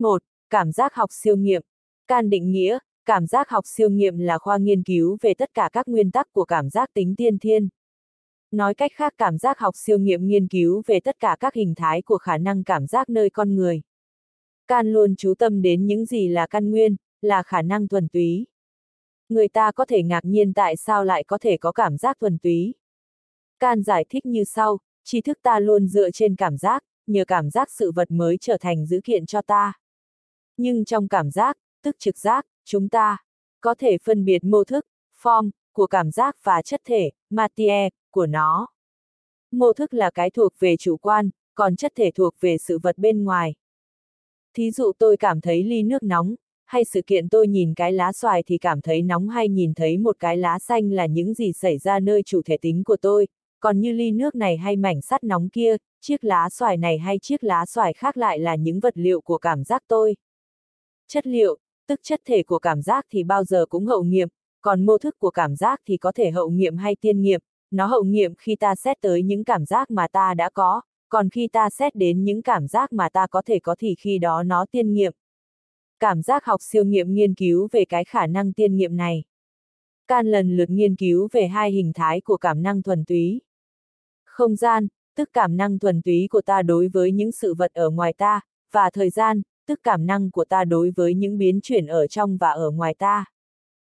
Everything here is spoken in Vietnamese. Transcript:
1. Cảm giác học siêu nghiệm. Can định nghĩa, cảm giác học siêu nghiệm là khoa nghiên cứu về tất cả các nguyên tắc của cảm giác tính tiên thiên. Nói cách khác cảm giác học siêu nghiệm nghiên cứu về tất cả các hình thái của khả năng cảm giác nơi con người. Can luôn chú tâm đến những gì là căn nguyên, là khả năng thuần túy. Người ta có thể ngạc nhiên tại sao lại có thể có cảm giác thuần túy. Can giải thích như sau, tri thức ta luôn dựa trên cảm giác, nhờ cảm giác sự vật mới trở thành dữ kiện cho ta. Nhưng trong cảm giác, tức trực giác, chúng ta có thể phân biệt mô thức, form, của cảm giác và chất thể, matière, của nó. Mô thức là cái thuộc về chủ quan, còn chất thể thuộc về sự vật bên ngoài. Thí dụ tôi cảm thấy ly nước nóng, hay sự kiện tôi nhìn cái lá xoài thì cảm thấy nóng hay nhìn thấy một cái lá xanh là những gì xảy ra nơi chủ thể tính của tôi, còn như ly nước này hay mảnh sắt nóng kia, chiếc lá xoài này hay chiếc lá xoài khác lại là những vật liệu của cảm giác tôi. Chất liệu, tức chất thể của cảm giác thì bao giờ cũng hậu nghiệm, còn mô thức của cảm giác thì có thể hậu nghiệm hay tiên nghiệm, nó hậu nghiệm khi ta xét tới những cảm giác mà ta đã có, còn khi ta xét đến những cảm giác mà ta có thể có thì khi đó nó tiên nghiệm. Cảm giác học siêu nghiệm nghiên cứu về cái khả năng tiên nghiệm này. Can lần lượt nghiên cứu về hai hình thái của cảm năng thuần túy. Không gian, tức cảm năng thuần túy của ta đối với những sự vật ở ngoài ta, và thời gian, tức cảm năng của ta đối với những biến chuyển ở trong và ở ngoài ta.